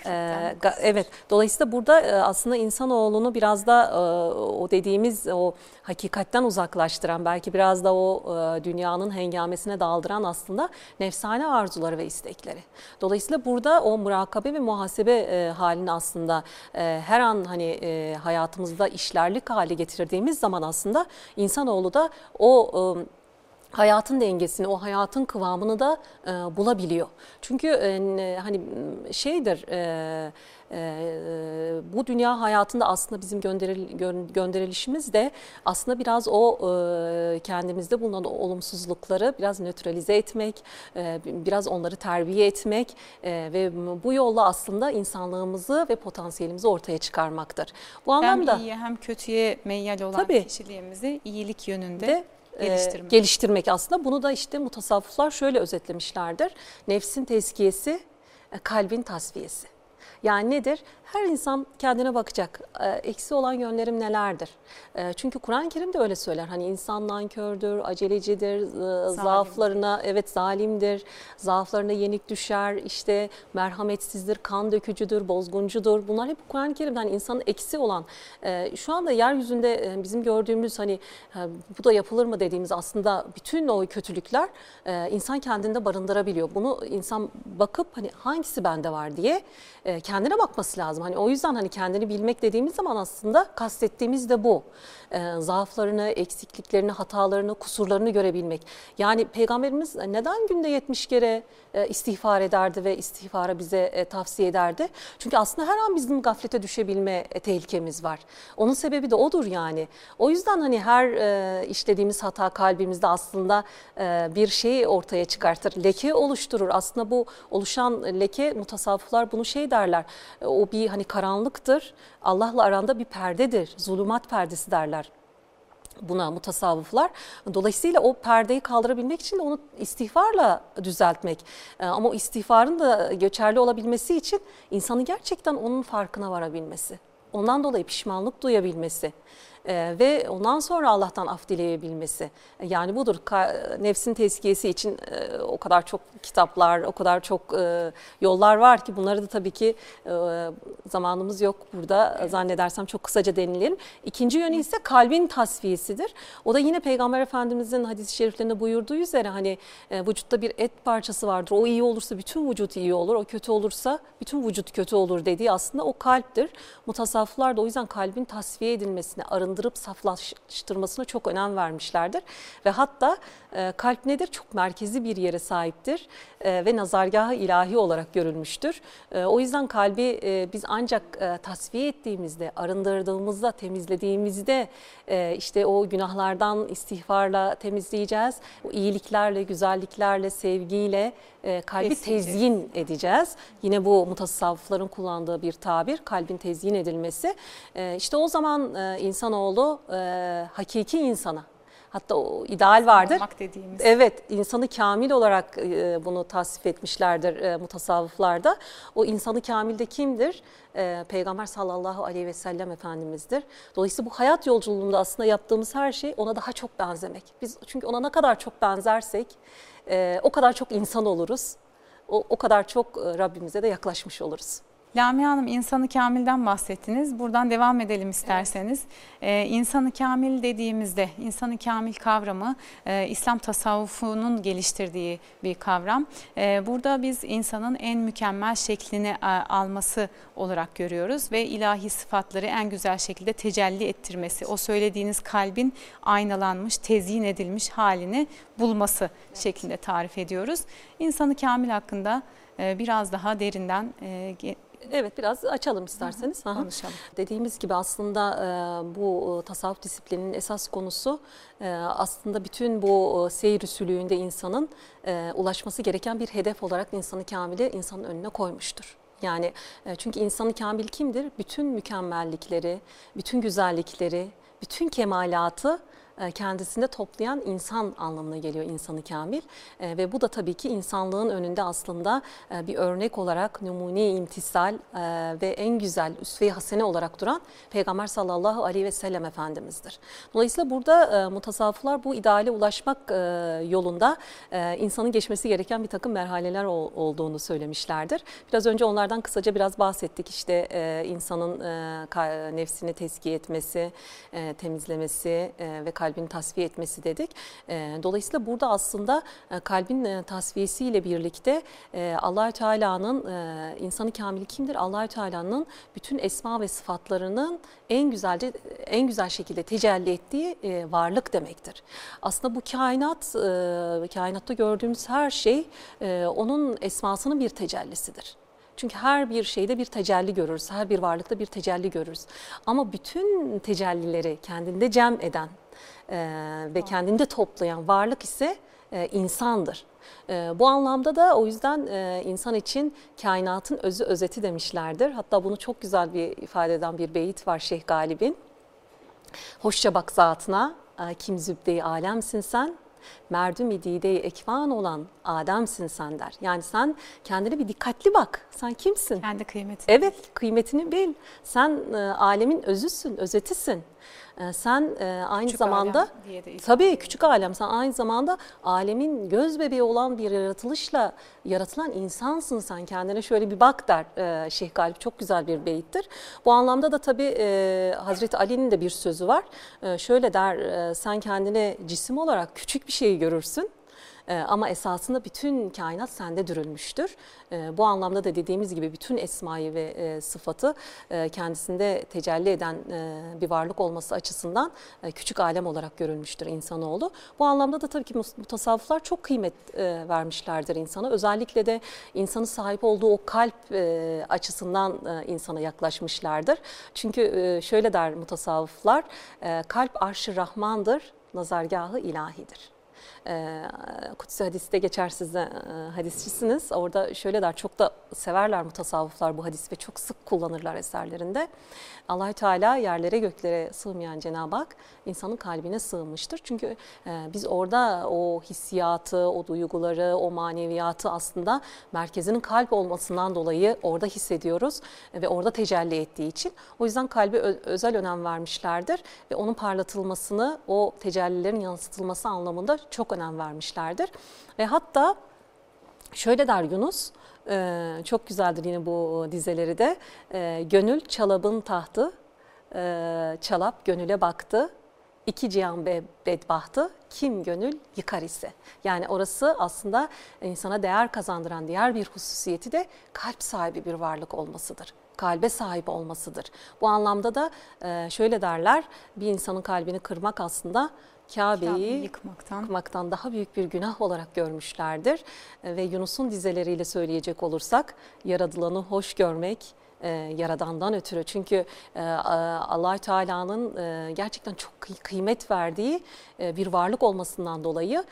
Ee, ga- evet. Dolayısıyla burada e, aslında insanoğlunu biraz da e, o dediğimiz o hakikatten uzaklaştıran, belki biraz da o e, dünyanın hengamesine daldıran aslında nefsane arzuları ve istekleri. Dolayısıyla burada o murakabe ve muhasebe e, halini aslında e, her an hani e, hayatımızda işlerlik hale getirdiğimiz zaman aslında insanoğlu da o e, hayatın dengesini, o hayatın kıvamını da e, bulabiliyor. Çünkü e, hani şeydir, e, e, bu dünya hayatında aslında bizim gönderil, gö- gönderilişimiz de aslında biraz o e, kendimizde bulunan olumsuzlukları biraz nötralize etmek, e, biraz onları terbiye etmek e, ve bu yolla aslında insanlığımızı ve potansiyelimizi ortaya çıkarmaktır. Bu anlamda Hem iyiye hem kötüye meyyal olan Tabii. kişiliğimizi iyilik yönünde de e, geliştirmek. geliştirmek aslında. Bunu da işte mutasavvıflar şöyle özetlemişlerdir. Nefsin tezkiyesi, e, kalbin tasfiyesi. Yani nedir? Her insan kendine bakacak. E, Eksi olan yönlerim nelerdir? E, Çünkü Kur'an-ı Kerim de öyle söyler. Hani insan nankördür, acelecidir, e, zaaflarına evet zalimdir, zaaflarına yenik düşer, işte merhametsizdir, kan dökücüdür, bozguncudur. Bunlar hep Kur'an-ı Kerim'den hani insanın eksi olan. e, Şu anda yeryüzünde e, bizim gördüğümüz hani e, bu da yapılır mı dediğimiz aslında bütün o kötülükler e, insan kendinde barındırabiliyor. Bunu insan bakıp hani hangisi bende var diye kendine bakması lazım. Hani o yüzden hani kendini bilmek dediğimiz zaman aslında kastettiğimiz de bu. E, zaaflarını, eksikliklerini, hatalarını, kusurlarını görebilmek. Yani Peygamberimiz neden günde 70 kere e, istiğfar ederdi ve istiğfarı bize e, tavsiye ederdi? Çünkü aslında her an bizim gaflete düşebilme e, tehlikemiz var. Onun sebebi de odur yani. O yüzden hani her e, işlediğimiz hata kalbimizde aslında e, bir şeyi ortaya çıkartır. Leke oluşturur. Aslında bu oluşan leke mutasavvıflar bunu şey derler. e, O bir hani karanlıktır. Allah'la aranda bir perdedir. Zulümat perdesi derler buna mutasavvıflar. Dolayısıyla o perdeyi kaldırabilmek için de onu istiğfarla düzeltmek. Ee, Ama o istiğfarın da geçerli olabilmesi için insanın gerçekten onun farkına varabilmesi. Ondan dolayı pişmanlık duyabilmesi. Ee, ve ondan sonra Allah'tan af dileyebilmesi. Yani budur Ka- nefsin tezkiyesi için e, o kadar çok kitaplar, o kadar çok e, yollar var ki bunları da tabii ki e, zamanımız yok burada zannedersem çok kısaca denilelim. İkinci yönü ise kalbin tasfiyesidir. O da yine Peygamber Efendimizin hadis-i şeriflerinde buyurduğu üzere hani e, vücutta bir et parçası vardır. O iyi olursa bütün vücut iyi olur. O kötü olursa bütün vücut kötü olur dediği aslında o kalptir. Mutasavvıflar da o yüzden kalbin tasfiye edilmesine, arındırıp saflaştırmasına çok önem vermişlerdir. Ve hatta e, kalp nedir? Çok merkezi bir yere sahiptir e, ve nazargahı ilahi olarak görülmüştür. E, o yüzden kalbi biz ancak e, tasfiye ettiğimizde, arındırdığımızda, temizlediğimizde işte o günahlardan istiğfarla temizleyeceğiz. O iyiliklerle, güzelliklerle, sevgiyle e, kalbi Besleyeceğiz. tezyin edeceğiz. Yine bu mutasavvıfların kullandığı bir tabir kalbin tezyin edilmesi. E, işte o zaman e, insanoğlu e, hakiki insana hatta o ideal vardır. Olmak dediğimiz. Evet, insanı kamil olarak e, bunu tasvip etmişlerdir e, mutasavvıflarda. O insanı kamilde kimdir? E, Peygamber sallallahu aleyhi ve sellem Efendimiz'dir. Dolayısıyla bu hayat yolculuğunda aslında yaptığımız her şey ona daha çok benzemek. Biz çünkü ona ne kadar çok benzersek e, o kadar çok insan oluruz. O, o kadar çok e, Rabbimize de yaklaşmış oluruz. Lamia Hanım insanı kamilden bahsettiniz. Buradan devam edelim isterseniz. Ee, insanı kamil dediğimizde insanı kamil kavramı e, İslam tasavvufunun geliştirdiği bir kavram. E, burada biz insanın en mükemmel şeklini e, alması olarak görüyoruz ve ilahi sıfatları en güzel şekilde tecelli ettirmesi. O söylediğiniz kalbin aynalanmış, tezyin edilmiş halini bulması şeklinde tarif ediyoruz. İnsanı kamil hakkında e, biraz daha derinden e, Evet biraz açalım isterseniz. Aha. konuşalım. Dediğimiz gibi aslında e, bu e, tasavvuf disiplininin esas konusu e, aslında bütün bu seyir usulüğünde insanın e, ulaşması gereken bir hedef olarak insanı kamili insanın önüne koymuştur. Yani e, çünkü insanı kamil kimdir? Bütün mükemmellikleri, bütün güzellikleri, bütün kemalatı kendisinde toplayan insan anlamına geliyor insanı kamil E, ve bu da tabii ki insanlığın önünde aslında e, bir örnek olarak numune imtisal e, ve en güzel üsve-i hasene olarak duran Peygamber sallallahu aleyhi ve sellem Efendimiz'dir. Dolayısıyla burada e, mutasavvıflar bu ideale ulaşmak e, yolunda e, insanın geçmesi gereken bir takım merhaleler ol- olduğunu söylemişlerdir. Biraz önce onlardan kısaca biraz bahsettik. İşte e, insanın e, nefsini tezkiye etmesi, e, temizlemesi e, ve kalbini tasfiye etmesi dedik. E, dolayısıyla burada aslında e, kalbin e, tasfiyesiyle birlikte e, Allahü Teala'nın insanı kamili kimdir? Allahü Teala'nın bütün esma ve sıfatlarının en güzelce en güzel şekilde tecelli ettiği varlık demektir. Aslında bu kainat kainatta gördüğümüz her şey onun esmasının bir tecellisidir. Çünkü her bir şeyde bir tecelli görürüz, her bir varlıkta bir tecelli görürüz. Ama bütün tecellileri kendinde cem eden e, ve kendinde toplayan varlık ise e, insandır. E, bu anlamda da o yüzden e, insan için kainatın özü özeti demişlerdir. Hatta bunu çok güzel bir ifade eden bir beyit var Şeyh Galip'in. Hoşça bak zatına, e, kim zübde-i alemsin sen, merdüm-i dide-i ekvan olan Adem'sin sen der. Yani sen kendine bir dikkatli bak. Sen kimsin? Kendi kıymeti. Evet, kıymetini bil. Sen e, alemin özüsün, özetisin. E, sen e, aynı Küçük zamanda tabii küçük alem. Sen aynı zamanda alemin göz bebeği olan bir yaratılışla yaratılan insansın sen. Kendine şöyle bir bak der e, Şeyh Galip. Çok güzel bir beyittir. Bu anlamda da tabii e, Hazreti Ali'nin de bir sözü var. E, şöyle der, e, sen kendine cisim olarak küçük bir şeyi görürsün. Ee, ama esasında bütün kainat sende dürülmüştür. Ee, bu anlamda da dediğimiz gibi bütün esmayı ve e, sıfatı e, kendisinde tecelli eden e, bir varlık olması açısından küçük alem olarak görülmüştür insanoğlu. Bu anlamda da tabii ki mutasavvıflar çok kıymet vermişlerdir insana. Özellikle de insanın sahip olduğu o kalp açısından insana yaklaşmışlardır. Çünkü şöyle der mutasavvıflar, kalp arş-ı rahmandır, nazargahı ilahidir. E, Kutsi hadiste geçer siz de hadisçisiniz. Orada şöyle der çok da severler mutasavvıflar bu hadis ve çok sık kullanırlar eserlerinde. Allahü Teala yerlere göklere sığmayan Cenab-ı Hak insanın kalbine sığınmıştır. Çünkü e, biz orada o hissiyatı, o duyguları, o maneviyatı aslında merkezinin kalp olmasından dolayı orada hissediyoruz ve orada tecelli ettiği için. O yüzden kalbe özel önem vermişlerdir ve onun parlatılmasını, o tecellilerin yansıtılması anlamında çok önem vermişlerdir. Ve hatta Şöyle der Yunus, e, çok güzeldir yine bu dizeleri de. E, Gönül çalabın tahtı, e, çalap gönüle baktı. İki cihan be bedbahtı, kim gönül yıkar ise. Yani orası aslında insana değer kazandıran diğer bir hususiyeti de kalp sahibi bir varlık olmasıdır. Kalbe sahip olmasıdır. Bu anlamda da şöyle derler, bir insanın kalbini kırmak aslında Kabe'yi yıkmaktan. yıkmaktan daha büyük bir günah olarak görmüşlerdir. Ve Yunus'un dizeleriyle söyleyecek olursak yaradılanı hoş görmek e, yaradandan ötürü. Çünkü e, allah Teala'nın e, gerçekten çok kıy- kıymet verdiği bir varlık olmasından dolayı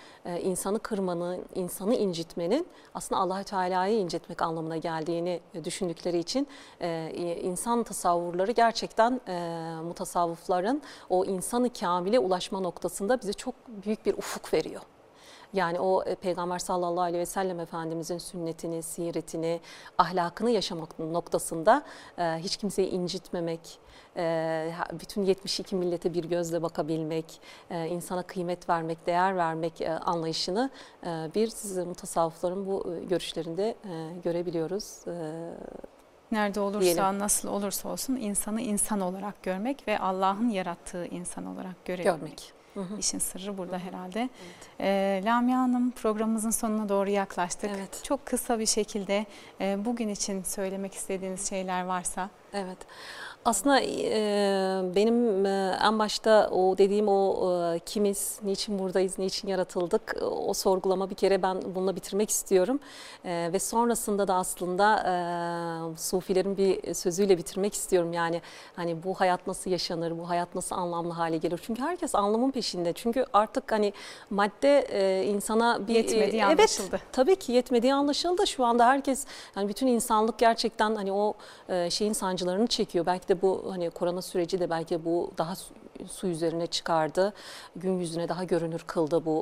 insanı kırmanın, insanı incitmenin aslında allah Teala'yı incitmek anlamına geldiğini düşündükleri için insan tasavvurları gerçekten e, mutasavvıfların o insanı kamile ulaşma noktasında bize çok büyük bir ufuk veriyor. Yani o e, Peygamber sallallahu aleyhi ve sellem Efendimizin sünnetini, siretini, ahlakını yaşamak noktasında e, hiç kimseyi incitmemek, e, bütün 72 millete bir gözle bakabilmek, insana kıymet vermek, değer vermek anlayışını bir siz mutasavvıfların bu görüşlerinde görebiliyoruz. Nerede olursa, Diyelim. nasıl olursa olsun insanı insan olarak görmek ve Allah'ın yarattığı insan olarak görebilmek. Görmek. Hı hı. İşin sırrı burada herhalde. Ee, Lamia Hanım programımızın sonuna doğru yaklaştık. Evet. Çok kısa bir şekilde e, bugün için söylemek istediğiniz şeyler varsa. Evet. Aslında e, benim e, en başta o dediğim o e, kimiz, niçin buradayız, niçin yaratıldık o sorgulama bir kere ben bununla bitirmek istiyorum. E, ve sonrasında da aslında e, Sufilerin bir sözüyle bitirmek istiyorum. Yani hani bu hayat nasıl yaşanır, bu hayat nasıl anlamlı hale gelir? Çünkü herkes anlamın peşinde. Çünkü artık hani madde e, insana bir... Yetmediği e, anlaşıldı. Evet, tabii ki yetmediği anlaşıldı. Şu anda herkes, yani bütün insanlık gerçekten hani o e, şeyin sancılarını çekiyor. Belki de bu hani korona süreci de belki bu daha su, üzerine çıkardı. Gün yüzüne daha görünür kıldı bu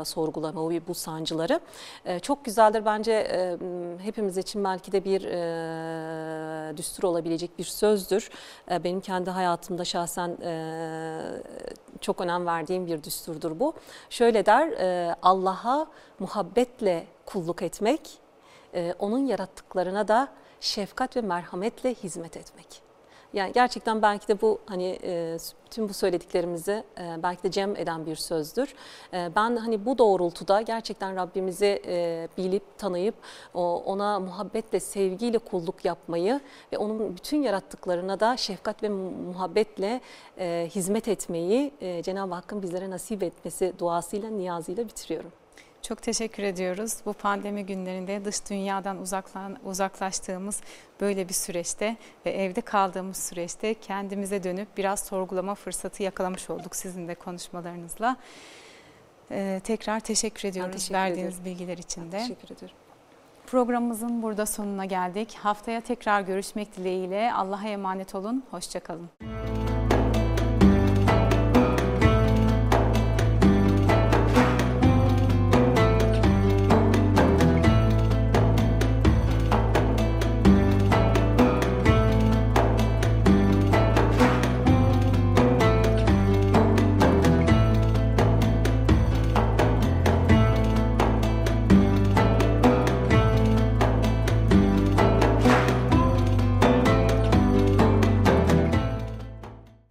e, sorgulama, bu sancıları. E, çok güzeldir bence e, hepimiz için belki de bir e, düstur olabilecek bir sözdür. E, benim kendi hayatımda şahsen e, çok önem verdiğim bir düsturdur bu. Şöyle der, e, Allah'a muhabbetle kulluk etmek, e, onun yarattıklarına da şefkat ve merhametle hizmet etmek. Yani gerçekten belki de bu hani e, tüm bu söylediklerimizi e, belki de cem eden bir sözdür. E, ben hani bu doğrultuda gerçekten Rabbimizi bilip tanıyıp ona muhabbetle, sevgiyle kulluk yapmayı ve onun bütün yarattıklarına da şefkat ve muhabbetle hizmet etmeyi Cenab-ı Hakk'ın bizlere nasip etmesi duasıyla, niyazıyla bitiriyorum. Çok teşekkür ediyoruz. Bu pandemi günlerinde dış dünyadan uzaklan, uzaklaştığımız böyle bir süreçte ve evde kaldığımız süreçte kendimize dönüp biraz sorgulama fırsatı yakalamış olduk sizin de konuşmalarınızla. Ee, tekrar teşekkür ediyoruz teşekkür verdiğiniz ederim. bilgiler için de. Teşekkür ederim. Programımızın burada sonuna geldik. Haftaya tekrar görüşmek dileğiyle. Allah'a emanet olun. Hoşçakalın.